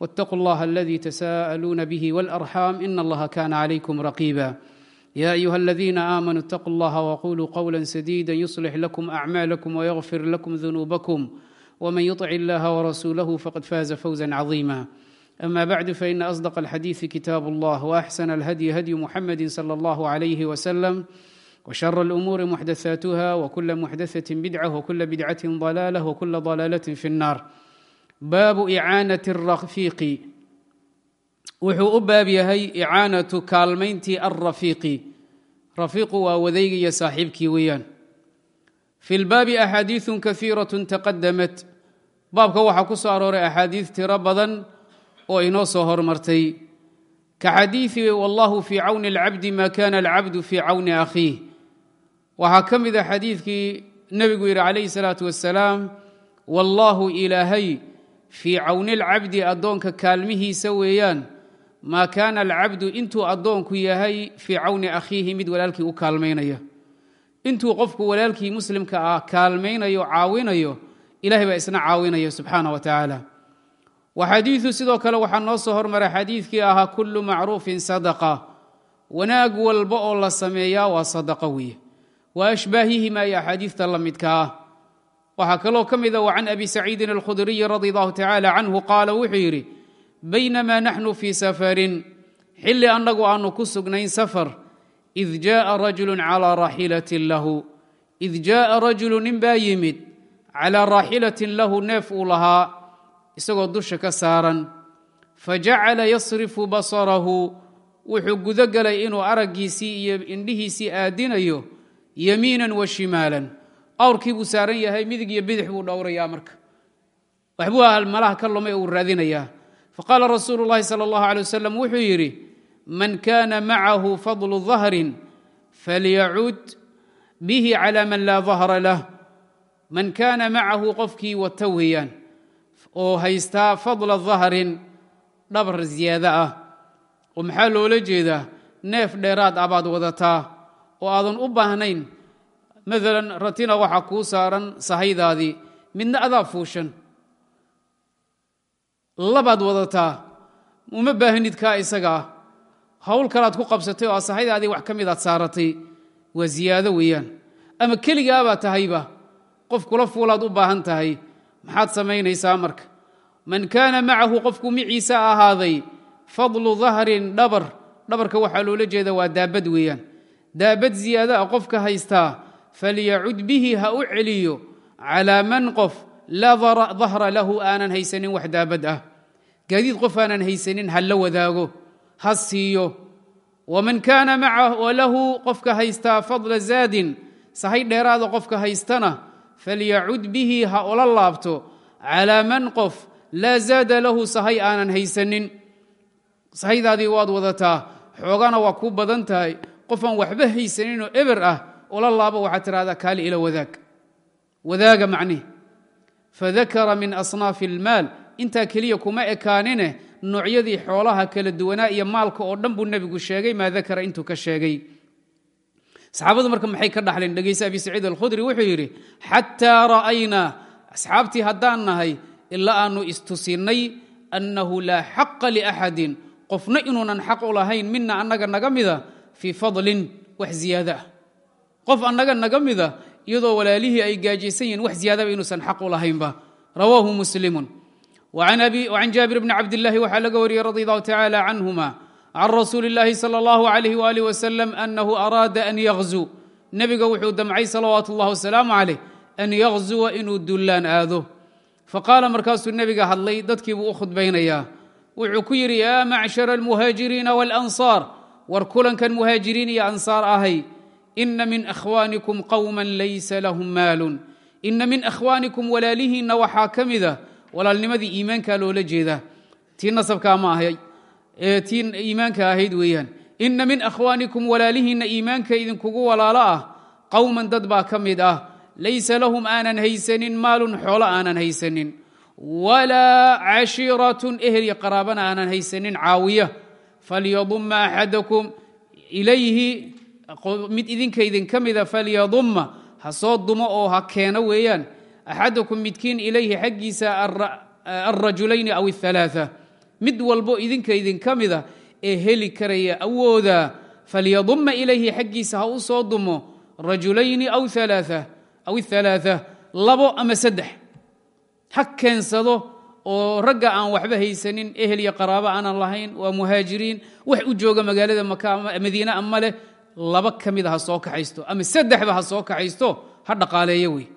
واتقوا الله الذي تساءلون به والأرحام إن الله كان عليكم رقيبا يا أيها الذين آمنوا اتقوا الله وقولوا قولا سديدا يصلح لكم أعمالكم ويغفر لكم ذنوبكم ومن يطع الله ورسوله فقد فاز فوزا عظيما أما بعد فإن أصدق الحديث كتاب الله وأحسن الهدي هدي محمد صلى الله عليه وسلم وشر الأمور محدثاتها وكل محدثة بدعة وكل بدعة ضلالة وكل ضلالة في النار baabu icaanati arafiiqi wuxuu u baab yahay icaanatu kaalmayntii alrafiiqi rafiiqu waa wadayga iyo saaxiibkii weeyaan fi lbaabi axaadiiثu kahiiraة taqadamat baabka waxaa ku soo arooray axaadiis tiro badan oo inoo soo hormartay ka xadiiثi wallahu fii cawni اlcabdi ma kana alcabdu fii cawni akhiih waxaa ka mida xadiidkii nebigu yidhi calayhi الsalaaةu wasalaam wallahu ilaahay fii cawni alcabdi addoonka kaalmihiisa weeyaan maa kaana alcabdu intuu addoonku yahay fii cawni akhiihi mid walaalkii u kaalmaynaya. Intuu qofku walaalkii muslimka ah kaalmaynayo caawinayo ilahay baa isna caawinaya subxaana wa tacaala. Waxadiidu sidoo kale waxaa noo soo hormaray xadiidkii ahaa kullu macruufin sadaqa. Wanaag walba oo la sameeyaa waa sadaqa weeye. Wa ashbaahihima iyo axaadiista la ah waxaa kaloo ka mida ah wa can abi saciidin alkhudriyi radi allahu tacaala canhu qaala wuxuu yidhi baynamaa naxnu fii safarin xilli annagu aanu ku sugnayn safar id jaaa rajulun calaa raaxilatin lahu id jaaa rajulu nin baa yimid calaa raaxilatin lahu neef uu lahaa isagoo dusha ka saaran fajacala yasrifu basarahu wuxuu gudo galay inuu araggiisii iyo indhihiisii aadinayo yamiinan wa shimaalan awrkii buu saaran yahay midig iyo bidix buu dhowrayaa marka. Waxbuu ah malaha ka lumay uu raadinayaa. Faqaala rasuulu llahi sala allahu alay wasalam wuxuu yidhi man kana macahu fadlu dahrin falyacud bihi cala man laa dahra lah. Man kaana macahu qofkii wata weeyaan oo haystaa fadla dahrin dhabar ziyaado ah. Oo maxaa loola jeedaa neef dheeraad ah baad wadataa oo aadan u baahnayn maalan ratina waxaa kuu saaran sahaydaadii midna adaa fuushan labaad wadataa uma baahnid kaa isagaa hawl kalaad ku qabsatay oo sahaydaadii wax ka midaad saaratay waa ziyaado weeyaan ama keligaabaad tahayba qof kula fuulaad u baahan tahay maxaad samaynaysaa marka man kaana macahu qofku miciisa ahaaday fadlu dahrin dhabar dhabarka waxaa loola jeeda waa daabad weeyaan daabad ziyaado ah qofka haystaa falyacud bihi ha u celiyo. calaa man qof laa dahra lahu aanan haysanin wax daabad ah gaadiid qof aanan haysanin ha la wadaago ha siiyo waman kaana lahu qofka haystaa fadla zaadin sahay dheeraada qofka haystana falyacud bihi ha ula laabto calaa man qof laa zaada lahu sahay aanan haysanin sahaydaadii waad wadataa xoogana waa kuu badan tahay qofaan waxba haysaninoo eber ah ola laabo waxaad tidhahdaa kaali ila wadaag. Wadaaga macnihi fadakara min asnaafi almaal. Intaa keliya kuma ekaanine noocyadii xoolaha kala duwanaa iyo maalka oo dhan buu nebigu sheegay maa dakara intuu ka sheegay. Saxaabadu marka maxay ka dhaxleen? Dhegayse abi saciid alkhudri wuxuu yidhi xataa ra'aynaa asxaabtii haddaan nahay ilaa aanu istusinnay annahu laa xaqa liaxadin qofna inuunan xaq u lahayn mina annaga naga mida fii fadlin wax ziyaado ah qof annaga naga mida iyadoo walaalihii ay gaajaysan yihiin wax ziyaadaba inuusan xaq u lahaynba. Rawaahu muslimun. Wacan jaabir bni cabdillaahi waxaa laga wariyey radi allahu tacaala canhuma can rasuuli illaahi sala allahu alayh waalih wasalam annahu araada an yaqzuu nebiga wuxuu damcay salawaatu اllah wasalaamu calayh an yaqzuwa inuu dullaan aado. Faqaala markaasuu nebiga hadlay dadkiibuu u khudbaynayaa. Wuxuu ku yidhi yaa macshara almuhaajiriina walansaar war kulankan muhaajiriin iyo ansaar ahay ina min akhwaanikum qowma laysa lahum maalun ina min akhwaanikum walaalihiinna waxaa ka mida walaalnimadii iimaankaa loola jeedaa tii nasabkaa ma ahay tii iimaanka ahayd weeyaan ina min akhwaanikum walaalihiinna iimaanka idinkugu walaalo ah qowman dad baa ka mid ah laysa lahum aanan haysanin maalun xoolo aanan haysanin walaa cashiiratun ehel iyo qaraabana aanan haysanin caawiya falyaduma axadakum ilayhi mid idinka idinka mida falyaduma ha soo dumo oo ha keeno weeyaan. Axadakum midkiin ilayhi xaggiisa alrajulayni aw ahalaaثa mid walbo idinka idinka mida ee heli karaya awooda falyaduma ilayhi xaggiisa ha u soo dumo rajulayni aw ahalaaثa labo ama saddex. Ha keensado oo ragga aan waxba haysanin ehel iyo qaraabo aanan lahayn waa muhaajiriin. Wax u jooga magaalada madiine ama leh laba ka mida ha soo kaxaysto ama saddexba ha soo kaxaysto ha dhaqaaleeyo wey.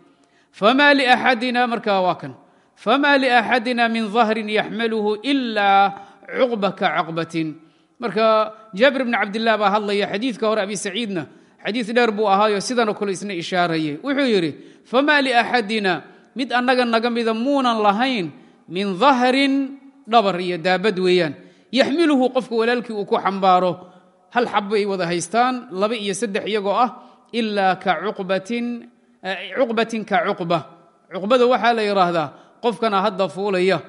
Famaa liaxadina markaa waa kan. Famaa liaxadina min dahrin yaxmaluhu ilaa cuqba ka caqbatin marka jaabir bni cabdilah baa hadlaya xadiidka hore abi saciidna. Xadiid dheer buu ahaayo sidanoo kale isna ishaarayay. Wuxuu yidhi famaa liaxadina mid annaga naga mida muunan lahayn min dahrin dhabar iyo daabad weeyaan. Yaxmiluhu qofka walaalkii uu ku xambaaro hal xab bay wada haystaan laba iyo saddex iyagoo ah ilaa ka cuqbatin ka cuqba. Cuqbada waxaa la yidhaahdaa qofkana hadda fuulaya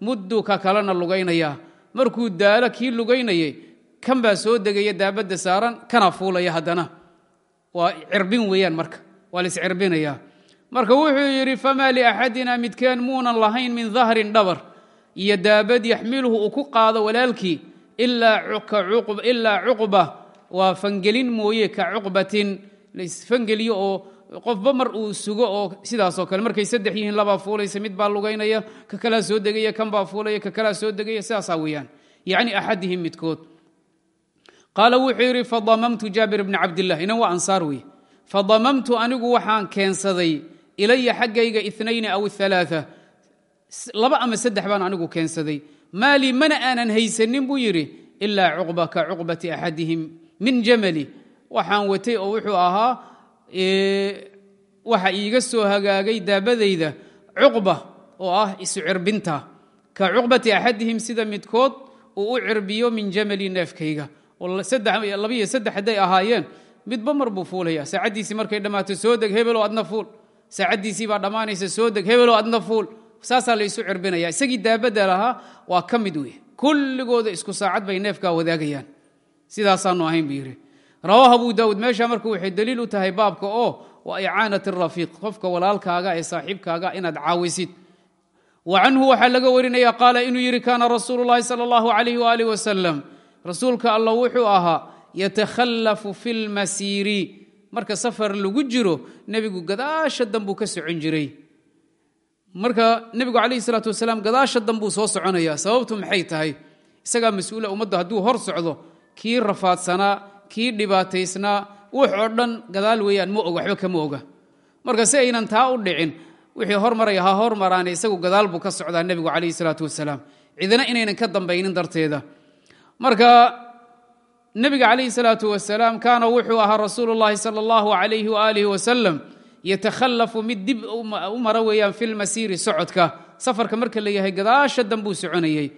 muddu ka kalena lugaynaya. Markuu daalo kii lugaynayay kan baa soo degaya daabadda saaran kana fuulaya haddana. Waa cirbin weeyaan marka waa laiscirbinaya marka wuxuu yidhi famaa liaxadina midkeen muunan lahayn min dahrin dhabar. Iyo daabad yaxmiluhu uu ku qaado walaalkii ilaa cuqba waa fangelin mooye ka cuqbatin. Laisfangeliyo oo qofba mar uu sugo oo sidaasoo kale. Markay saddex yihiin labaa fuulaysa mid baa lugaynaya ka kalaa soo degaya kan baa fuulaya ka kalaa soo degaya sidaasaa weeyaan. Yacni axadihim midkood. Qaala wuxuu yidhi fadamamtu jaabir bni cabdilah inan waa ansaar wey fadamamtu anigu waxaan keensaday ilaya xaggayga inayni aw alaaa laba ama saddex baan anigu keensaday maalii mana aanan haysanin buu yidhi ilaa cuqba ka cuqbati axadihim min jamali. Waxaan watay oo wuxuu ahaa waxa iiga soo hagaagay daabadayda cuqba oo ah isu cirbinta ka cuqbati axadihim sida midkood uu u cirbiyo min jamali neefkayga. Labiyo saddex hadday ahaayeen midba mar buu fuulaya saacaddiisii markay dhammaato soo deg hebeloo adna fuul. Saacaddiisii baa dhammaanaysa soo deg hebeloo adna fuul saasaa la isu cirbinaya. Isagii daabadda lahaa waa ka mid wey kulligooda isku saacad bay neefkaa wadaagayaan. Sidaasaanu ahayn buu yidhi. Rawaahu abu daawuud meesha marka waxay daliil u tahay baabka oo waa icaanat rafiiq qofka walaalkaaga ee saaxiibkaaga inaad caawisid wa canhu waxaa laga warinaya qaala inuu yidhi kaana rasuulu sala allahu alayh waalih wasalam rasuulka allah wuxuu ahaa yatakhallafu fi lmasiiri marka safar lagu jiro nebigu gadaasha danbuu ka socon jiray marka nebigu calayhi salaatu wasalaam gadaasha danbuu soo soconaya sababtu maxay tahay? Isagaa mas'uula ummadda hadduu hor socdo kii rafaadsanaa kii dhibaataysnaa wux dhan gadaal weeyaan ma og waxba kama oga. Marka si aynan taa u dhicin wixii hormaraya ha hormaraane isagu gadaal buu ka socdaa nebigu calayhi salaatu wasalaam. Cidina inaynan ka dambaynin darteeda. Marka nebiga calayhi salaatu wasalaam kaana wuxuu ahaa rasuulu llahi sala allahu alayhi waalihi wasalam yatakhallafu mid dib u mara weeyaan fi lmasiiri socodka safarka marka la yahay gadaasha dan buu soconayey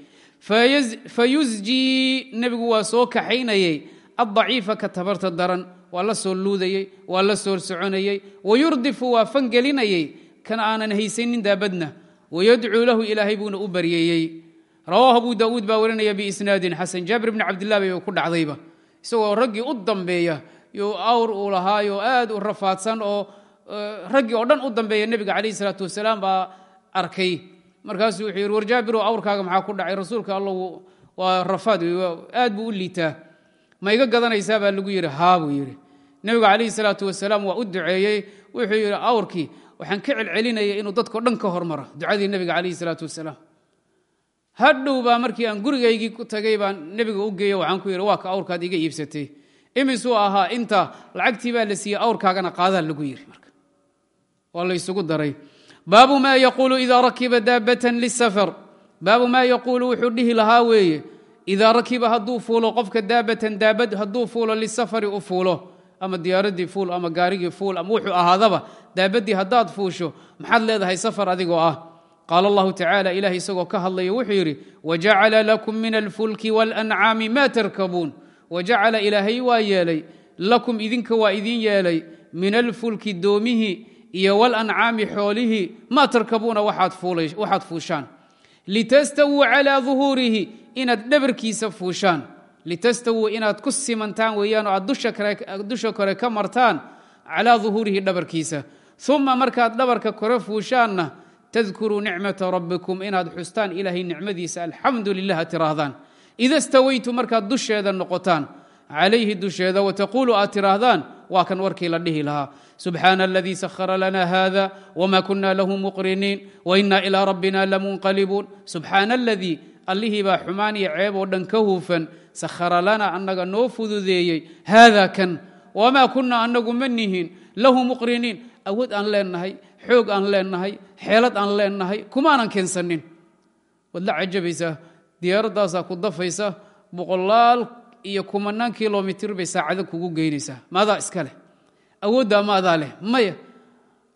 fayusjii nebigu waa soo kaxaynayey addaciifa ka tabarta daran waa la soo luudayey waa la soo soconayey wayurdifu waa fangelinayey kan aanan haysanin daabadna wayadcuu lahu ilaahay buuna u baryeeyey rawaahu abu daawuud baa warinaya biisnaadin xasan jaabir bni cabdilah bay ku dhacdayba isagoo raggii u dambeeya yo awr uu lahaayo aad u rafaadsan oo raggii oo dhan u dambeeya nebiga calayhi salaatu wasalaam baa arkay. Markaasuu wuxuu yidhi war jaabirow awrkaaga maxaa ku dhacay? Rasuulka allah waa rafaad aad buu u liitaa. Ma iga gadanaysaa? baa lagu yidhi. Haa buu yidhi. Nebigu calayhi salaatu wasalaam waa u duceeyey. Wuxuu yidhi awrkii waxaan ka celcelinaya inuu dadkao dhan ka hormaro ducadii nebiga calayhi salaatu wasalaam. Hadhow baa markii aan gurigaygii ku tagay baan nebiga u geeyo waxaan ku yidhi waa ka awrkaad iga iibsatay imisuu ahaa inta lacagtii baa la siiyey awrkaagana qaadaa lagu yidhi waa la ysugu daray. Baabu maa yaquulu idaa rakiba daabatan lisafar baabu maa yaquulu wuxuu dhihi lahaa weeye idaa rakiba hadduu fuulo qofka daabatan daabad hadduu fuulo lisafari u fuulo ama diyaaraddii fuul ama gaarigii fuul ama wuxuu ahaadaba daabaddii haddaad fuusho maxaad leedahay safar adigoo ah. Qaala allahu tacaala ilaah isagoo ka hadlaya wuxuu yidhi wajacala lakum min alfulki walancaami ma tarkabuun. Wajacala ilaahay waa yeelay lakum idinka waa idin yeelay min alfulki doomihii iyo walancaami xoolihii maa tarkabuuna waxaad fuushaan. Litastawuu calaa duhuurihi inaad dhabarkiisa fuushaan. Litastawuu inaad ku simantaan weeyaan aad dusha kore ka martaan calaa duhuurihi dhabarkiisa. Uma markaad dhabarka kore fuushaanna tadkuruu nicmata rabbikum inaad xustaan ilaahay nicmadiisa alxamdu lilah tiraahdaan ida stawaytu markaad dusheeda noqotaan. Calayhi dusheeda wataquulu aad tiraahdaan waa kan warkii la dhihi lahaa. Subxaana aladii sahara lana hada wma kuna lahu muqriniin waina ilaa rabbina lamunqalibuun. Subxaana aladii allihii baa xumaan iyo ceeb oo dhan ka huufan sahara lana annaga noo fududeeyey. Haada kan wamaa kunna annagu ma nihin lahu muqriniin. Awood aan leenahay xoog aan leenahay xeelad aan leenahay kumaanan keensanin. Waad la cajabaysaa diyaaradaasaa ku dafaysa boqolaal iyo kumanaan kilomitir bay saacado kugu geynaysaa. Maadaa iska leh. Awooddaa ma adaa leh. Maya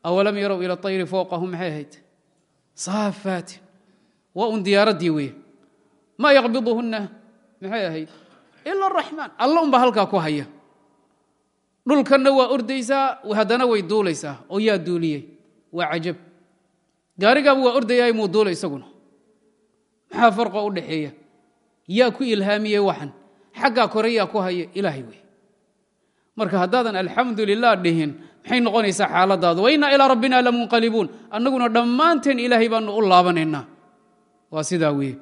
awalam yarow ila ayri fowqahum maxay ahayd? Saafaatin waa un diyaaraddii weeye. Maa yaqbiduhunna maxay ahayd? Ila araxmaan alla unbaa halkaa ku haya. Dhulkanna waa ordaysaa haddana way duulaysaa. Oo yaa duuliyey. Waa cajab. Gaarigaaba waa ordayaay muu duula isaguna. Maxaa farqa u dhaxeeya yaa ku ilhaamiyey waxan xaggaa kore yaa ku haya ilaahay wey marka haddaadan alxamdu lilah dhihin maxay noqonaysaa xaaladaadu wainaa ilaa rabbina lamunqalibuun annaguna dhammaanteen ilaahay baanu u laabanaynaa waa sidaa weeye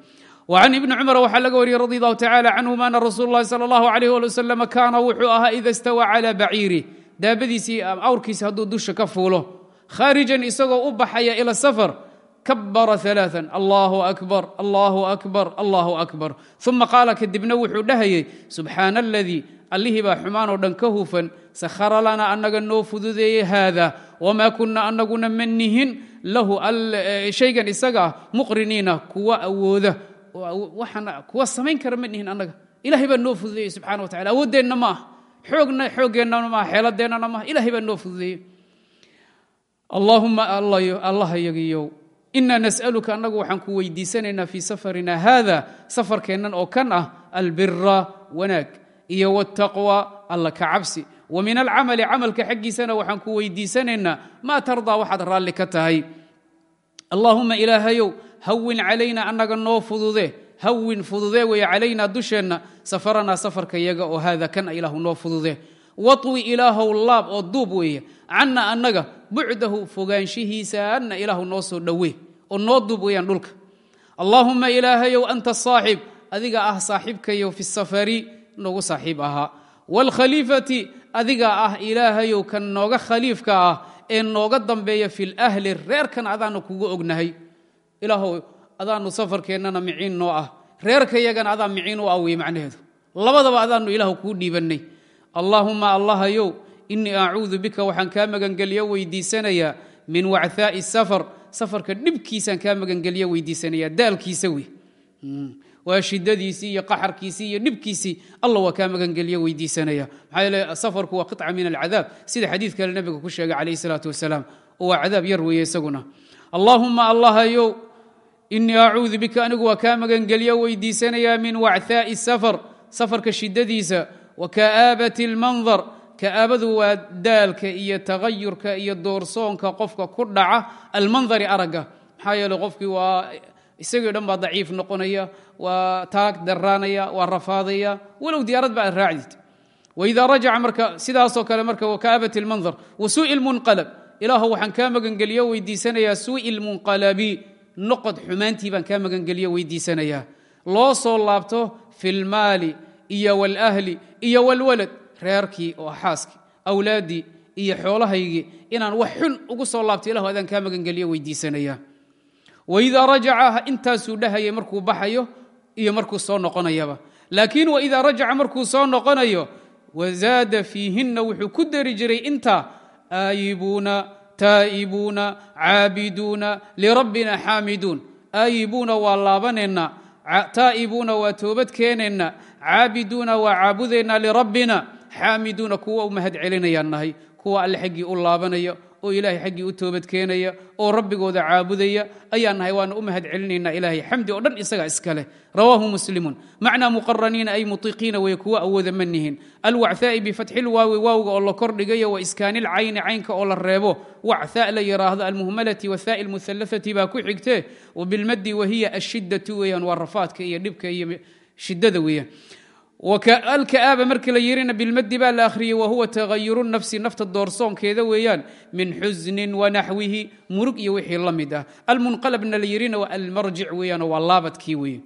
وعن iبن cمر waxaa laga wariyey رضي الله تعالى عنهma أن رsuل الlahi صلى الله عليه ولي وسلم kaana wuxuu ahaa إida اstawى calى baciiri daabadiisii awrkiisa hadduu dusha ka fuulo khاariجan isagoo u baxaya ilى السفر kabara aaaa allaahu akbar allaahu akbar allaahu akbar uma qaala kadibna wuxuu dhahayey subxaana aladii allihii baa xumaanoo dhan ka hufan sakhara lanaa annaga noo fududeeyey haada wamaa kunna annaguna ma nihin lahu shaygan isaga ah muqriniina kuwa awooda waxaana kuwa samayn kara ma nihin annaga ilahay baa noo fududeeyey subxana wa tacala awooddeenna ma ah xoogna xoogeennana maaha inaa nas'aluka annagu waxaan ku weydiisanaynaa fii safarina haada safarkeennan oo kan ah albira wanaag iyo wاtaqwa alla ka cabsi. Wa min alcamali camalka xaggiisana waxaan ku weydiisanaynaa maa tardaa waxaad raalli ka tahay. Allaahuma ilaahayow hawin calayna annaga noo fudude hawin fudude weeye calaynaa dusheenna safaranaa safarka yaga oo haada kan ilaahu noo fudude waطwi ilaahow laab oo duub weeye canna annaga bucdahu fogaanshihiisaanna ilaahu noo soo dhowe oo noo duub weeyaan dhulka allaahuma ilaahayow anta saaxib adiga ah saaxibkayo fi safari noogu saaxiib ahaa wاlkhaliifati adiga ah ilaahayow kan nooga khaliifka ah ee nooga dambeeya fi lahli reerkan adaanu kugu ognahay ilaahow adaanu safarkeennana miciin noo ah reerka yagana adaa miciin u ah wey macnaheedu labadaba adaanu ilaahu kuu dhiibannay allaahuma allahayow inii acuudu bika waxaan kaa magangelyo weydiisanayaa min wachaa'i safar safarka dhibkiisaan kaa magangelyo weydiisanaya daalkiisa wey waa shidadiisii iyo qaxarkiisii iyo dhibkiisii alla waa kaa magangelyo weydiisanaya. Maxaa safarku waa qiطca min alcadaab. Sida xadiid kale nebiga ku sheegay calayh salaatu wasalaam oo waa cadaab yar weeye isaguna. Allaahuma allahayow inii acuudu bika anigu waa kaa magangelyo weydiisanayaa min wachaa'i safar safarka shidadiisa wa ka'aabati اlmandar ka'aabadu waa daalka iyo tagayurka iyo doorsoonka qofka ku dhaca almandari aragga maxaa yeele qofkii waa isagii dhan baa daciif noqonaya waa taag daraanaya waa rafaadaya walow diyaarad ba aad raacdid waidaa rajaca marka sidaasoo kale marka waka'aabat اlmandar wa suu'i اlmunqalab ilaahu waxaan kaa magangeliyo weydiisanayaa suu'i lmunqalabi noqod xumaantii baan kaa magangeliyo weydiisanayaa loo soo laabto fi lmaali iyo wاlahli iyo wاlwalad reerkii oo xaaskii awlaaddii iyo xoolahaygii inaan wax xun ugu soo laabto ilahu adaan kaa magangeliyo weydiisanayaa waidaa rajaca intaasuu dhahayay markuu baxayo iyo markuu soo noqonayaba. Laakiin waidaa rajaca markuu soo noqonayo wazaada fiihinna wuxuu ku dari jiray intaa aayibuuna taa'ibuuna caabiduuna lirabbina xaamiduun. Aayibuuna waa laabanaynaa taa'ibuuna waa toobad keenaynaa caabiduuna waa caabudaynaa lirabbina xaamiduuna kuwa u mahad celinayaan kuwa alle xaggii u laabanaya oo ilaahay xaggii u toobad keenaya oo rabbigooda caabudaya ayaan nahay waana u mahad celinaynaa ilaahay. Xamdi oo dhan isagaa iska leh. Rawaahu muslimun. Macnaa muqaraniina ay mutiqiina weye kuwa awooda ma alwacthaa'i bifatxilwaawi waawga oo la kordhigayo wa iskaanilcayni caynka oo la reebo. Wacthaa la yidhaahdo almuhmalati wathaa'i almuhalathati baa ku xigtee. Wabilmaddi wahiya ashidatu weeyaan waa rafaadka iyo dhibka iyo shidada weeyaan alka'aaba markii la yirina bilmadi baa la akhriyey wahuwa tagayuru nafsi nafta doorsoonkeeda weeyaan min xusnin wanaxwihi murug iyo wixii la mid ah. Almunqalabna la yirina waa almarjic weeyaan waa laabadkii weeye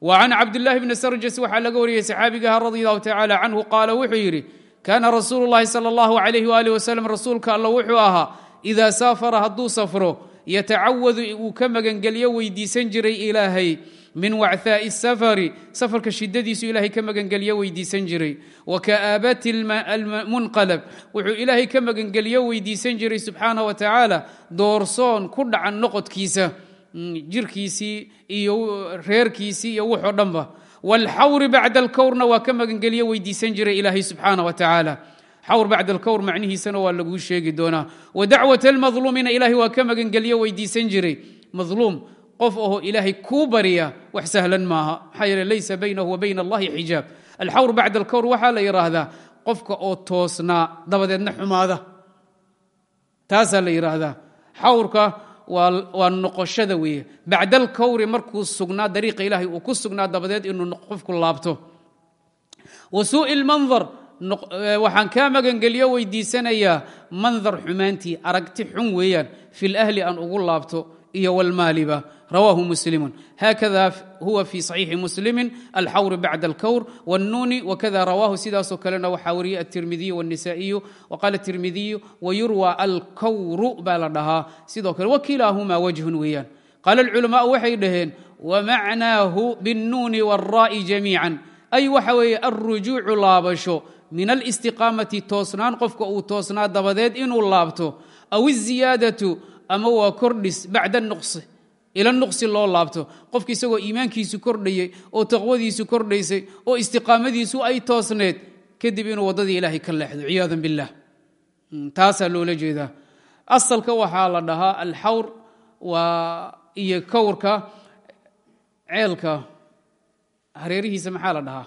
wa can cabdillaahi bni sarjas waxaa laga wariyey saxaabigaha radi allahu tacaala canhu qaala wuxuu yidhi kaana rasuulu llahi sala allahu alayh waalih wasalam rasuulka alla wuxuu ahaa idaa saafara hadduu safro yatacawadu uu ka magangelyo weydiisan jiray ilaahay min wacthaa'i safari. Safarka shidadiisu ilaahay ka magangelyo weydiisan jiray. Wa ka'aabati almunqalab wuxuu ilaahay ka magangelyo weydiisan jiray subxaanah wa tacaala doorsoon ku dhacan noqodkiisa jirkiisii iyo reerkiisii iyo wuxoo dhanba. Waalxawri bacda alkowrna waa ka magangelyo weydiisan jiray ilaahay subxaanah wa tacaala xawr bacda alkowr macnihiisana waa laguu sheegi doonaa. Wa dacwat almadluumiina ilaahay waa ka magangelyo weydiisan jiray. Madluum qof oho ilaahay kuu barya wax sahlan maaha. Maxaa yeele laysa baynahu wa bayna allahi xijaab. Alxawr bacda alkowr waxaa la yidhaahdaa qofka oo toosnaa dabadeedna xumaada. Taasaa la yidhaahdaa xawrka waa noqoshada weeye. Bacda alkowri markuu sugnaa dariiqa ilaahay uu ku sugnaa dabadeed inuu qofku laabto. Wa suu'i lmandar waxaan kaa magangelyo weydiisanayaa mandar xumaantii aragti xun weeyaan. Fi lahli aan ugu laabto iyo wlmaaliba rawaahu muslimu hakada huwa fi صaxiixi muslimi alxawr bacda alkowr wاnnuuni wakada rawaahu sidaasoo kalena waxaa wariyey atirmidiyu wاnisa'iyu waqaala tirmidiyu wayurwa alkowru baa la dhahaa sidoo kale wakilaahuma wajhun weeyaan qaala اlculamaau waxay dhaheen wamacnaahu biاnnuuni wاlra'i jamiica ay waxa weeye alrujuucu laabasho min alistiqaamati toosnaan qofka uu toosnaa dabadeed inuu laabto aw iziyaadatu ama waa kordhis bacda nuqsi. Ila nuqsi loo laabto. Qofka isagoo iimaankiisu kordhayey oo taqwadiisu kordhaysay oo istiqaamadiisu ay toosneed kadib inuu waddadii ilaahay ka leexdo. Ciyaada biاllah taasaa loola jeedaa. Asalka waxaa la dhahaa alxawr waa iyo kowrka ceelka. Hareerihiisa maxaa la dhahaa?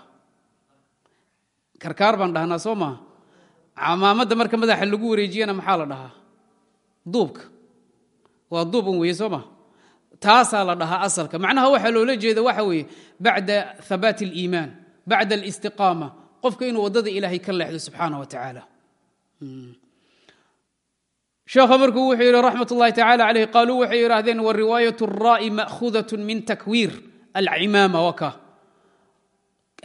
Karkaar baan dhahnaa soo maha camaamadda marka madaxa lagu wareejiyana maxaa la dhahaa? Duubka waa duub un weeye soo ma taasaa la dhahaa asalka macnaha waxaa loola jeeda waxa weeye bacda habaati اliimaan bacda alistiqaama qofka inuu waddada ilaahay ka leexdo subxaanah wa tacaala sheekha markuu wuxuu yidhi raxmat ullahi tacala caleyh qaaluu waxay yidhaahdeen wariwaayat الra'i ma'khudaة min takwiir alcimaama waka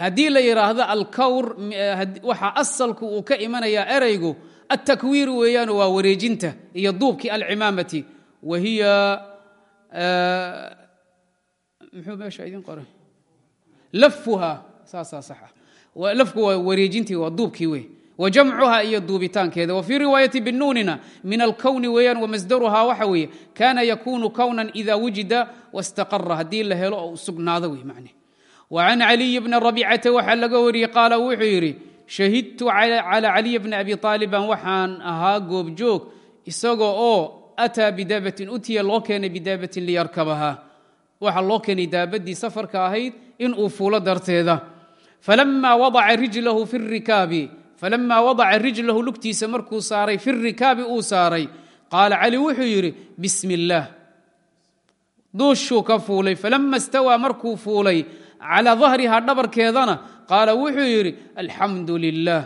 haddii la yidhaahdo alkawr waxa asalku uu ka imanayaa eraygu altakwiir weeyaan waa wareejinta iyo duubkii alcimaamati wahiya muxuu meesha idin qoray? Lafuha saasaa sax ah lafku waa wareejintii waa duubkii wey wa jamcuha iyo duubitaankeeda. Wa fii riwaayati binuunina min alkowni weeyaan wamasdaruhaa waxa weeye kaana yakuunu kownan ida wujida wastaqara haddii la helo oo sugnaado wey macne. Wacan caliyi bni rabicata waxaa laga wariyey qaala wuxuu yidhi shahidtu calى caliy bni abi aalib baan waxaan ahaa goobjoog isagoo oo ataa bidaabatin utiya loo keenay bidaabatin liyarkabaha waxa loo keenay daabadii safarka ahayd inuu fuulo darteeda falama wadaca rijlahu fi rikaabi falama wadaca rijlahu lugtiisa markuu saaray fi rikaabi uu saaray qaala cali wuxuu yidhi bismi اllaah duushuu ka fuulay falama istawaa markuu fuulay calى dahriha dhabarkeedana qaala wuxuu yidhi alxamdu lilah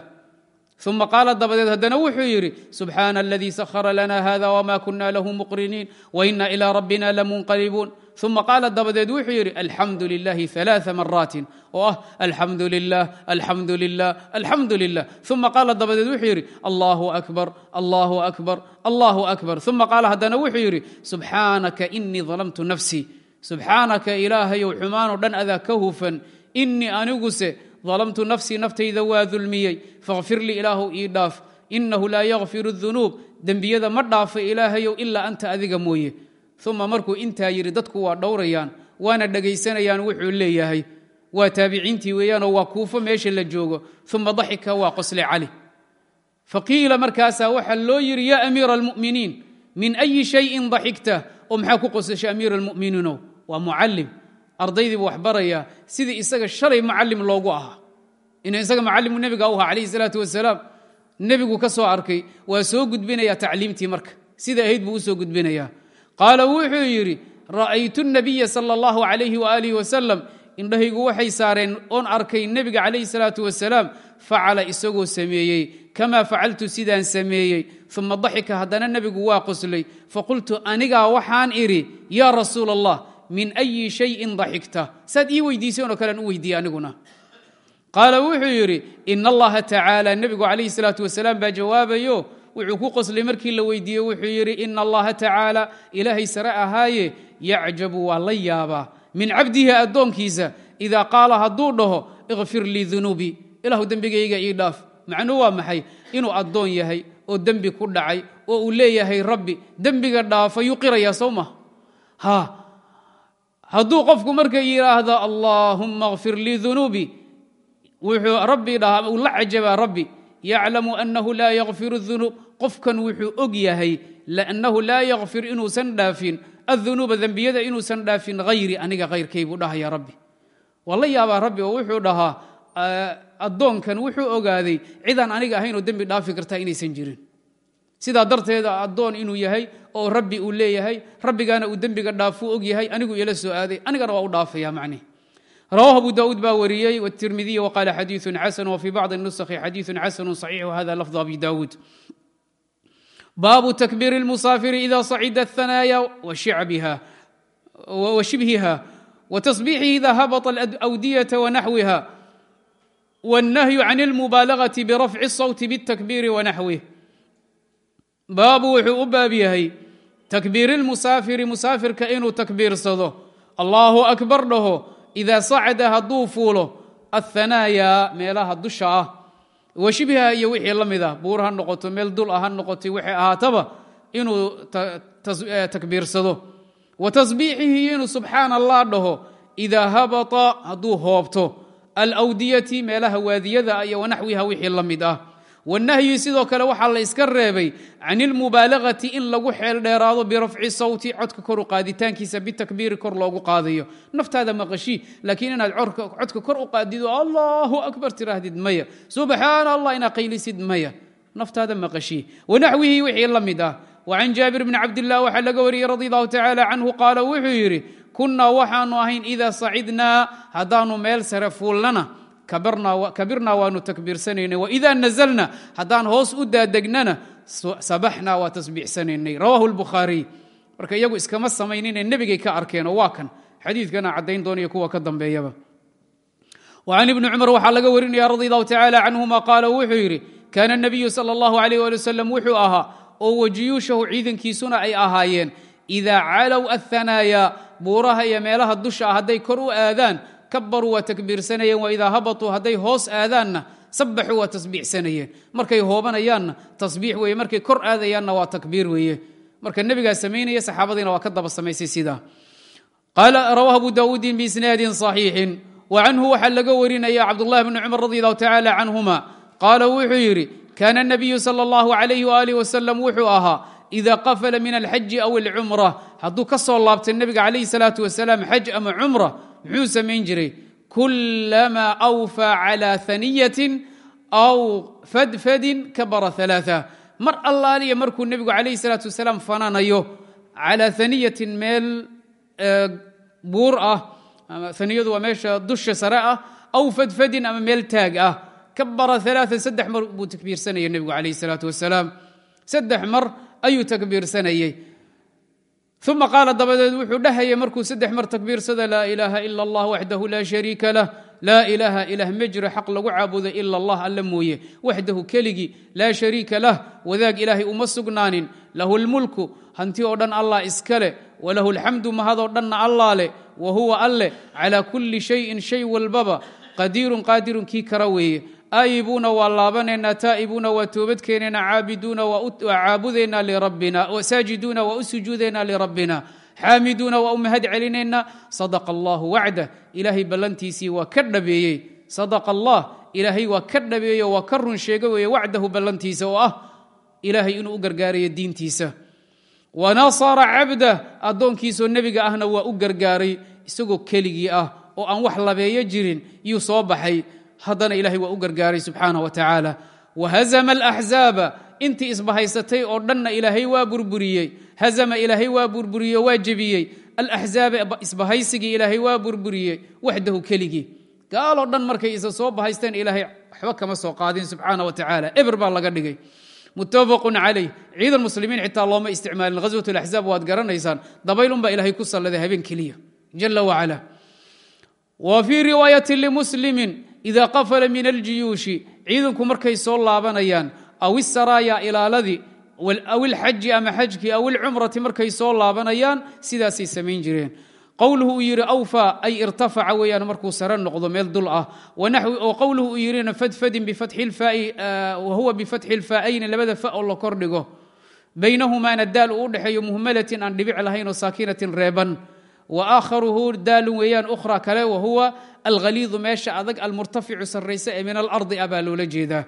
uma qaala dabadeed haddana wuxuu yidhi subxaana aladii sahara lana hada wma kuna lahu muqriniin waina ilaa rabbina lamunqalibuun uma qaala dabadeed wuxuu yidhi alxamdu lilahi alaa maraatin oo ah alxamdu lilah alxamdu lilah alxamdu lilah uma qaala dabadeed wuxuu yidhi allahu akbar allahu akbar allahu akbar uma qaala haddana wuxuu yidhi subxaanaka inii dalamtu nafsii subxaanaka ilaahayow xumaanoo dhan adaa ka hufan inii aniguse dalamtu nafsii naftayda waa dulmiyey fakhfir lii ilaahu ii dhaaf innahu laa yakfiru dunuub dembiyada ma dhaafa ilaahayow ilaa anta adiga mooye uma markuu intaa yidhi dadku waa dhowrayaan waana dhegaysanayaan wuxuu leeyahay waa taabiciintii weeyaanoo waa kuufo meesha la joogo uma daxika waa qosle cali faqiila markaasaa waxaa loo yidhi ya amiira almu'miniin min ayi shayin daxigta oo maxaa ku qosashay amiira almu'miniinow waa mucallim ardaydiibu wax baraya sidii isaga shalay mucallim loogu ahaa. Inuu isaga mucallimu nebiga u ahaa calayhi salaatu wasalaam nebigu ka soo arkay waa soo gudbinaya tacliimtii marka. Sida ahayd buu u soo gudbinaya. Qaala wuxuu yidhi ra'aytu nabiya sala allahu calayhi waaalih wasalam indhahaygu waxay saareen oon arkay nebiga calayhi salaatu wasalaam facala isagoo sameeyey kamaa facaltu sidaan sameeyey uma daxika haddana nebigu waa qoslay faqultu anigaa waxaan idhi yaa rasuul allah min ayi shayin daxigta saad ii weydiiseen oo kalean u weydiiyey aniguna. Qaala wuxuu yidhi in allaha tacaala nebigu calayhi salaatu wasalaam baa jawaabayo wuxuu ku qoslay markii la weydiiyey wuxuu yidhi ina allaha tacaala ilaahay sare ahaaye yacjabu waa la yaabaa min cabdihi addoonkiisa idaa qaala hadduu dhaho ikfir lii dunuubi. Ilahu dembigayga ii dhaaf. Macnuu waa maxay? Inuu addoon yahay oo dembi ku dhacay oo uu leeyahay rabbi dembiga dhaafa yuu qirayaa sow ma? Ha hadduu qofku marka yidhaahdo allaahumma kfir lii dunuubi wuxuu rabbi dhahaa uu la cajabaa rabbi. Yaclamu annahu laa yakfiru dunuub qofkan wuxuu og yahay lannahu laa yakfir inuusan dhaafin. Adunuuba dembiyada inuusan dhaafin hayri aniga hayrkay buu dhahaya rabbi. Waa la yaabaa rabbi oo wuxuu dhahaa addoonkan wuxuu ogaaday cidaan aniga ahayn oo dembi dhaafi kartaa inaysan jirin. Sidaa darteeda addoon inuu yahay oo rabbi uu leeyahay rabbigaana uu dembiga dhaafuu og yahay anigu ila soo aaday anigana waa u dhaafaya macnih rawahu abu daud baa wariyey wtirmidiy wqala xadiiثu xasan wfي bacضi الnusخi xadiiثu xasanu صaxiix whada lafظ abi dawud baabu takbiir الmusaafir ida sacida الثanaaya washibhiha wتصbiixi ida habط اlأwdiyaة wanaxwiha wالnahyu can اlmubaalaغaةi birafci الصwt bالtakbiiri wanaxwih baabu wuxuu u baab yahay takbiir اlmusaafiri musaafirka inuu takbiirsado. Allahu akbar dhaho idaa sacada hadduu fuulo athanaaya meelaha dusha ah. Wa shibha iyo wixii la mid ah buur ha noqoto meel dul ah ha noqotay waxay ahaataba inuu takbiirsado. Wa tasbiixihi inuu subxaana allah dhaho idaa habata hadduu hoobto. Alawdiyati meelaha waadiyada iyo wanaxwiha wixii la mid ah wanahyi sidoo kale waxaa la iska reebay can ilmubaalagati in lagu xeel dheeraado birafci sawti codka kor u qaaditaankiisa bitakbiiri kor loogu qaadayo. Naftaada maqashii laakiin inaad codka kor u qaadido allahu akbar tiraahdid maya. Subxaana allah inaad qaylisid maya. Naftaada maqashii wanaxwihi wixii la mid ah. Wacan jaabir bni cabdilah waxaa laga wariyey radi allahu tacaala canhu qaala wuxuu yidhi kunnaa waxaanu ahayn idaa sacidnaa haddaanu meel sare fuulnana kabirnaa waanu takbiirsanaynay waidaa nazlna haddaan hoos u daadegnana sabaxnaa waa tasbiixsanaynay rawaahu lbukhaariy marka iyagu iskama samaynine nebigay ka arkeenoo waa kan. Xadiidkana caddayn doonaya kuwa ka dambeeyaba. An ibni cumar waxaa laga warinaya radi allahu tacaala canhuma qaala wuxuu yidhi kaana nabiyu sal allahu alayh ali wasalam wuxuu ahaa oo wajiyuushahu ciidankiisuna ay ahaayeen idaa calow athanaaya buuraha iyo meelaha dusha ah kor u aadaan kabaruu waa takbiirsanayeen wa idaa habatuu hadday hoos aadaanna sabaxuu waa tasbiixsanayeen markay hoobanayaanna tasbiix weeye. Markay kor aadayaanna waa takbiir weeye. Marka nebigaa samaynaya saxaabadiina waa ka daba samaysay sidaa. Qaala rawaahu abu daawuudin biisnaadin saxiixin. Wa canhu waxaa laga warinaya cabdullahi bni cumar radi allahu tacaala canhuma. Qaala wuxuu yidhi kaana nabiyu sala allahu alayhi waalih wasalam wuxuu ahaa ida qafala min alxaji aw alcumra. Hadduu ka soo laabtay nebiga calayhi salaatu wasalaam xaj ama cumra muxuu samayn jiray kulama awfaa calى aniyatin aw fadfadin kabara aa mar allaaliya markuu nebigu calayh salaatu wasalaam fananayo calaa aniyatin meel e, buur ah aniyadu waa meesha dusha sare ah aw fadfadin ama meel taag ah. Kabara aaaa saddex mar buu takbiirsanaya nebigu calayh salaatu wasalaam. Saddex mar ayuu takbiirsanayey uma qaala dabadeed wuxuu dhahaya markuu saddex mar takbiirsada laa ilaaha ila allah waxdahu laa shariika lah laa ilaaha ilah ma jiro xaq lagu caabudo ila allah alla mooye waxdahu keligii laa shariika lah wadaag ilaahay uma sugnaanin lahu lmulku hanti oo dhan allah iska leh walahu alxamdu mahadoo dhanna allah leh wa huwa alleh calaa kulli shayin shay walbaba qadiirun qaadirun kii kara weeye aayibuuna waa laabanaynaa taa'ibuuna waa toobadkeenaynaa caabiduuna waa caabudaynaa lirabbina saajiduuna waa u sujuudaynaa lirabbina xaamiduuna waa u mahad celinaynaa sadaqa allahu wacdah ilaahay ballantiisii waa ka dhabeeyey sadaqa allah ilaahay waa ka dhabeeyo waa ka run sheega weeye wacdahu ballantiisa oo ah ilaahay inuu u gargaarayo diintiisa wa nasara cabdah addoonkiisoo nebiga ahna waa u gargaaray isagoo keligii ah oo aan wax labeeyo jirin yuu soo baxay haddana ilahay waa u gargaaray subxaanah wa tacaala. Wa hazama alaxzaaba intii isbahaysatay oo dhanna ilaahay waa burburiyey. Hazama ilaahay waa burburiyey oo waa jebiyey. Alaxzaaba isbahaysigii ilaahay waa burburiyey waxdahu keligii. Gaaloo dhan markay isa soo bahaysteen ilaahay waxba kama soo qaadin subxaana wa tacaala. Eber baa laga dhigay. Muttafaqun calayh. Ciidan muslimiin xitaa looma isticmaalin. Ghaswat alaxzaab waad garanaysaan. Dabayl unbaa ilaahay ku salladay habeen keliya jala wacala wa fii riwaayati limuslimin ida qafala min aljiyuushi ciidanku markay soo laabanayaan aw isaraaya ilaaladii aw ilxaji ama xajkii aw ilcumrati markay soo laabanayaan sidaasay samayn jireen. Qowluhu uu yidhi awfa ay irtafaca weeyaan markuu sare noqdo meel dul ah. Oo qowluhu uu yidhina fadfadin wahuwa bifatxi lfaa'ayni labada fa la kordhigo. Baynahumaana daal uu udhexeeyo muhmalatin aan dhibic lahayn oo saakinatin reeban wa aakharuhu daalun weeyaan ukhra kale wahuwa alghaliidu meesha adag almurtaficu sarraysa ee min alardi ah baa loola jeedaa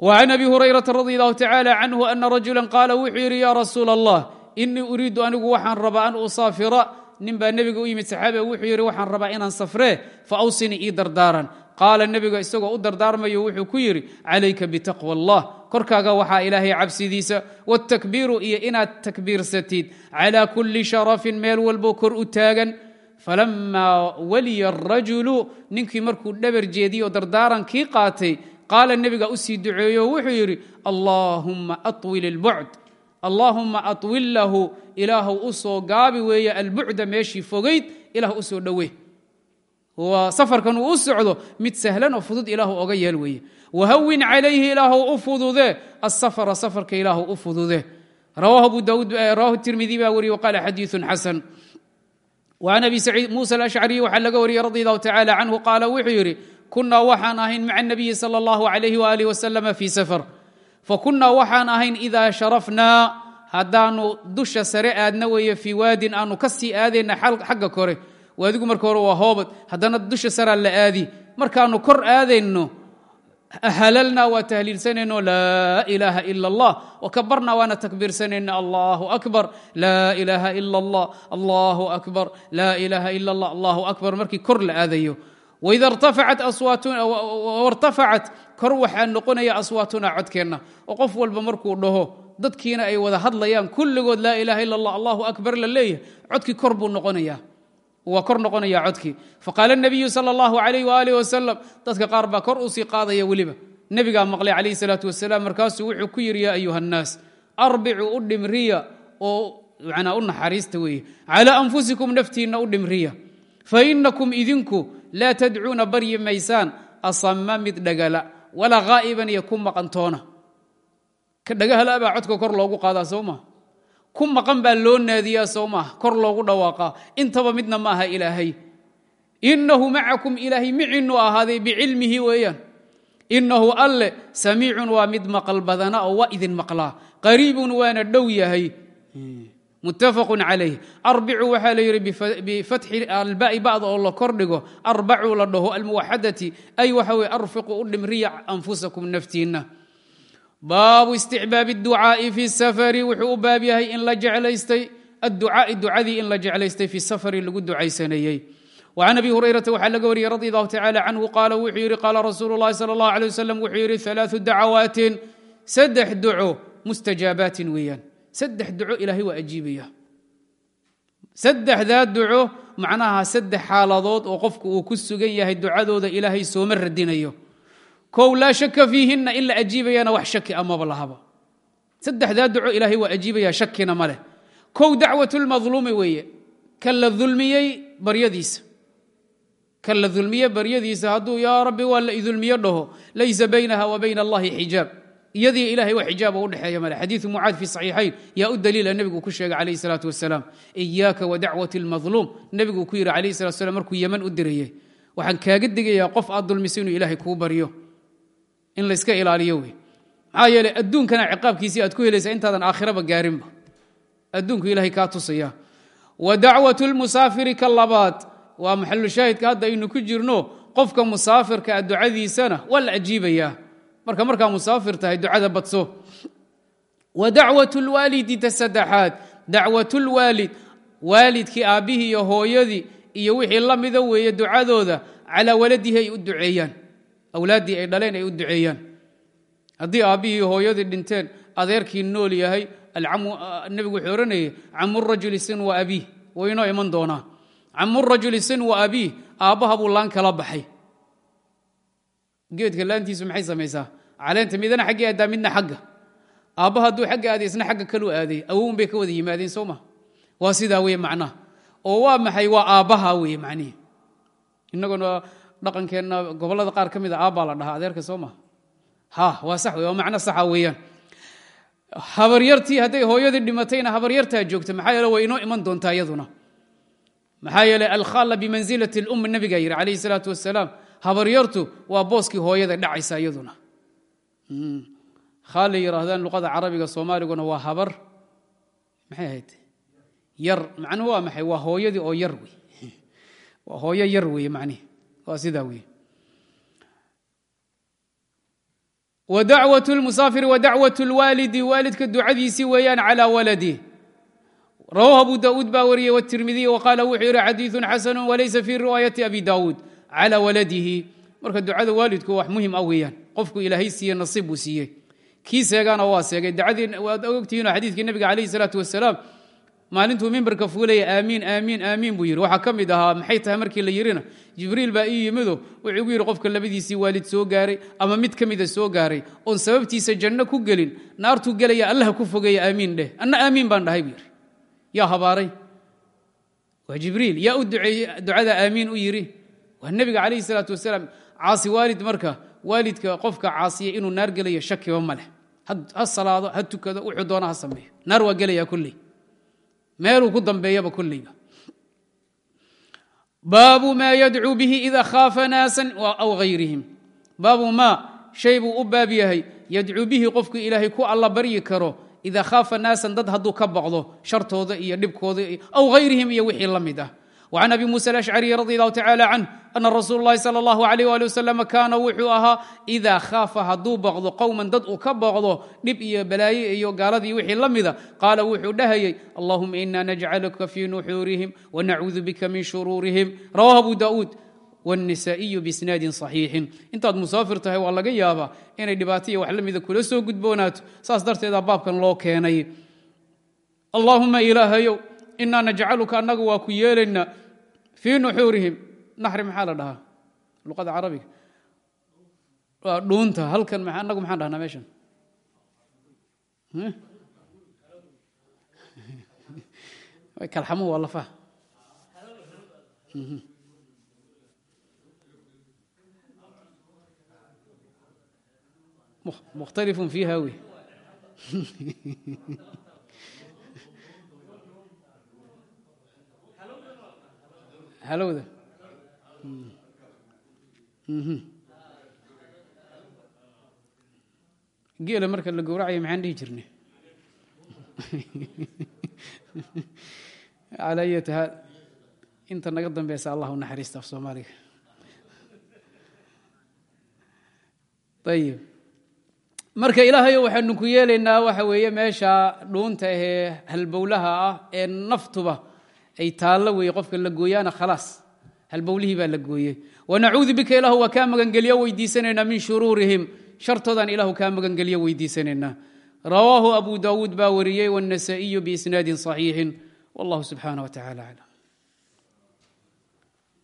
وعن أbي هريرة رضي الله تعالى عنه أن رجuلا قال wuxuu yidhi ya رasuul الله إنii أuriidu anigu waxaan rabaa an usaafira nin baa nebiga u yimid saxaabiga wuxuu yidhi waxaan rabaa inaan safree faawsini ii dardaaran qaala nebiga isagoo u dardaarmayo wuxuu ku yidhi calayka bitaqوى الlah korkaaga waxaa ilaahay cabsidiisa wالtakbiiru iyo inaad takbiirsatid calى kuli sharafin meel walbo kor u taagan falamaa waliya الrajulu ninkii markuu dhabar jeediye oo dardaarankii qaatay qaala nebiga u sii duceeyo wuxuu yidhi allaahumma aطwil اlbucd allaahumma aطwil lahu ilaahw u soo gaabi weeye albucda meeshii fogayd ilaah u soo dhowe waa safarkan uu u socdo mid sahlan oo fudud ilaahu oga yeel weeye wahawin calayhi ilaahu u fudude asafara safarka ilaahu u fudude rawahu abu daud rawahu tirmidi baa wariye waqaala xadiiثu xasan وعn abi saciid muسى الأشcري waxaa laga wariyey radي الlahu tacalى canhu qaala wuxuu yidhi kunaa waxaan ahayn maca الnabiyi salى الlah عalayh وalih وsلم fي sfr fakunaa waxaan ahayn إida sharafnaa haddaanu dusha sare aadna weeye fii waadin aanu ka sii aadayna xagga kore waadigu marka hore waa hoobad. Haddana dusha saraa la aadi. Markaanu kor aadayno halalnaa waa tahliilsanayno laa ilaaha ila allah wakabarnaa waana takbiirsanayna allahu akbar. Laa ilaaha ila allah allahu akbar. Laa ilaaha ila allah allahu akbar. Markii kor la aadayo. Waida irtafacat kor waxaa noqonaya aswaatuna codkeenna. Oo qof walba markuu dhaho dadkiina ay wada hadlayaan kulligood laa ilaha ila allah allahu akbar la leeyahay codkii kor buu noqonaya waa kor noqonaya codkii. Faqaala nabiyu sal allahu alayh waalih wasalam dadka qaar baa kor u sii qaadaya weliba. Nebigaa maqlay calayh salaatu wasalaam markaasuu wuxuu ku yidhi yaa ayuha nnaas arbicu u dhimriya oo u naxariista weeye. Calaa anfusikum naftiinna u dhimriya fainakum idinku laa tadcuuna baryi maysaan asama mid dhagala walaa haa'iban iyo ku maqantoona ka dhagahala baa codka kor loogu qaadaa soo maa ku maqan baa loo naadiyaa soo maaha. Kor loogu dhawaaqaa intaba midna ma aha ilaahay. Inahu macakum ilaahay micinu ahaaday bicilmihi weeyaan. Inahu alle samiicun waa mid maqal badana oo waa idin maqlaa. Qariibun waana dhow yahay. Muttafaqun calayh arbicu waxaa la yidhi bifatxi alba'i ba'da oo la kordhigo arbacuu la dhaho almuwaxadati ay waxa weye arfiqu u dhimriya anfusakum naftiinna baabu isticbaabi اducaa'i fi safari wuxuu u baab yahay in la jeclaystay adducaai ducadii in la jeclaystay fi safari lagu ducaysanayey وcan abi hurayrata waxaa laga wariyey radi allahu tacala canhu qaala wuxuu yidhi qaala rasuulu اllahi salى اllah alيه wasalam wuxuu yidhi ثalaaثu dacawaatin saddex duco mustajaabaatin weeyaan saddex duco ilaahay waa ajiibaya saddexdaa duco macnaha saddex xaaladood oo qofku uu ku sugan yahay ducadooda ilaahay sooma radinayo kow laa shaka fiihinna in la ajiibayana wax shaki amaba lahaba. Saddexdaa duco ilaahay waa ajiibaya shakina ma leh. Kow dacwatulmadluumi weeye. Kan la dulmiyey baryadiisa. Kan la dulmiye baryadiisa hadduu yaa rabbi waa la idulmiyo dhaho. Laysa baynaha wa bayna allahi xijaab. Iyadii ilahay wax xijaaba udhexeeya male xadiiu mucaad fi saxiixayn yaa u daliila nebigu ku sheegay calayh salaatu wasalaam iyaaka wa dacwat lmadluum nebiguu ku yidhi calayh salatu salam markuu yeman u dirayey waxaan kaaga digayaa qof aad dulmiso inuu ilaahay kuu baryo in layska ilaaliyo wey. Maxaa yeele adduunkana ciqaabkiisii aad ku helaysaa intaadan aakhiraba gaarinba adduunku ilahay kaa tusaya. Wa dacwat lmusaafiri ka labaad. Waa maxalushaahidka hadda aynu ku jirno qofka musaafirka a ducadiisana waa la marka markaa musaafir tahay ducada badso. Wa dacwat lwaalidi ta saddexaad dacwatulwaalid waalidkii aabbihii iyo hooyadii iyo wixii la mida weeye ducadooda calaa waladihi ay u duceeyaan awlaaddii ay dhaleen ay u duceeyaan. Haddii aabbihii hooyadii dhinteen adeerkii nool yahay nebigu wuxuu ohanayay camurajuli sin wa abiih way inoo iman doonaa. Camurajuli sin wa abiih aabbaha buu laan kala baxay. Geedka laantiisu maxay samaysaa? Caleenta midana xaggii aadaa midna xagga. Aabba hadduu xagga aaday isna xagga kalu aaday. Awown bay ka wada yimaadeen soo ma? Waa sidaa weye macnaha. Oo waa maxay? Waa aabbaha weye macnihi. Innaguna dhaqankeenna gobollada qaar ka mida aabbaa la dhahaa adeerka soo ma ha waa sax wey waa macno saxa weeyaan. Habaryartii hadday hooyadii dhimatayna habaryartaa joogta maxaa yeele way inoo iman doontaa iyaduna. Maxaa yeele alkhaalla bimansilati lum nabiga yidhi calayhi salaatu wasalaam habaryartu waa booskii hooyada dhacaysa iyaduna. Khaali yidhaahdaan luqada carabiga soomaaliguna waa habar. Maxay ahayd? Yar macnuhu waa maxay? Waa hooyadii oo yar wey waa hooyo yar weeye macnihi waa sidaa weye wa dacwat lmusaafiri wa dacwat lwaalidi waalidka ducadiisii weeyaan calaa waladih rawahu abu daauud baa wariyey wtirmidiy waqaala wuxuu yihi xadiiثu xasanu walaysa fi riwaayati abi daauud calى waladihi. Marka ducada waalidku wax muhiim ah weeyaan. Qofku ilaahay siiye nasiib buu siiyey kii seegana waa seegay. Ogtihiinoo xadiiskii nebiga calayhi salaatu wasalaam maalintuu mimbarka fuulaya aamiin aamiin aamiin buu yidhi. Waxaa ka mid ahaa maxay tahay markii la yidhina? Jibriil baa ii yimido wuxuu igu yidhi qofka labadiisii waalid soo gaaray ama mid ka mida soo gaaray oon sababtiisa janno ku gelin naartuu gelaya allaha ku fogeeya aamiin dheh. Anna aamiin baan dhahay buu yidhi. Yaa habaaray. Waa jibriil yaa u duceeye ducada aamiin u yidhi. Waa nebiga calayhi salaatu wasalaam. Caasi waalid marka waalidka qofka caasiya inuu naar gelayo shakiba ma leh. Ha salaado ha tukado wuxuu doona ha sameeyo. Naar waa gelaya kulley meeluu ku dambeeyaba kulleyba baabu maa yadcuu bihi ida khaafa naasan aw hayrihim baabu maa shay buu u baab yahay yadcuu bihi qofku ilaahay ku alla baryi karo ida khaafa naasan dad hadduu ka baqdo shartooda iyo dhibkooda aw hayrihim iyo wixii la mid ah وعن أbي موسى الأشعري رضي الله تعالى عنه أن رsuل اللhi صلى الله عليه ولي وسلم kaana wuxuu ahaa إida khaafa hadduu baqdo qowma dad uu ka baqdo dhib iyo balaaye iyo gaaladii wixii la mida qaala wuxuu dhahayay اللهuma إna نجcلka fي نxuurihim ونacuudu bika min shuruurihim rawاه أbu daؤuud والنسائي بisnaadi صaxiixin intaad musaafir tahay waa laga yaabaa inay dhibaataiyo wax la mida kula soo gudboonaato saas darteeda baabkan loo keenay allahuma ilaahayow inaa najcaluka annaga waa ku yeelaynaa fii nuxuurihim. Naxri maxaa la dhahaa? Luqada carabiga. Waa dhuunta halkan annagu maxaan dhahnaa meeshan? Kalxamuhu waa lafaha. Mukhtalifun fiiha wey halowda geela marka la gowracayo maxaan dhihi jirnay calaa inta naga dambeysa allah u naxariista af soomaaliga. Ayib marka ilaahayo waxaanu ku yeelaynaa waxa weeye meesha dhuunta ahee halbowlaha ah ee naftuba ay taallo weeye qofka la gooyaana khalaas halbowlihii baa la gooyey. Wanacuudu bika ilaahu waa kaa magangelyo weydiisanaynaa min shuruurihim shartoodaan ilaahu kaa magangelyo weydiisanaynaa rawaahu abu daawuud baa wariyey wاnasaa'iyu biisnaadin صaxiixin wallahu subxaanah wa tacala aclam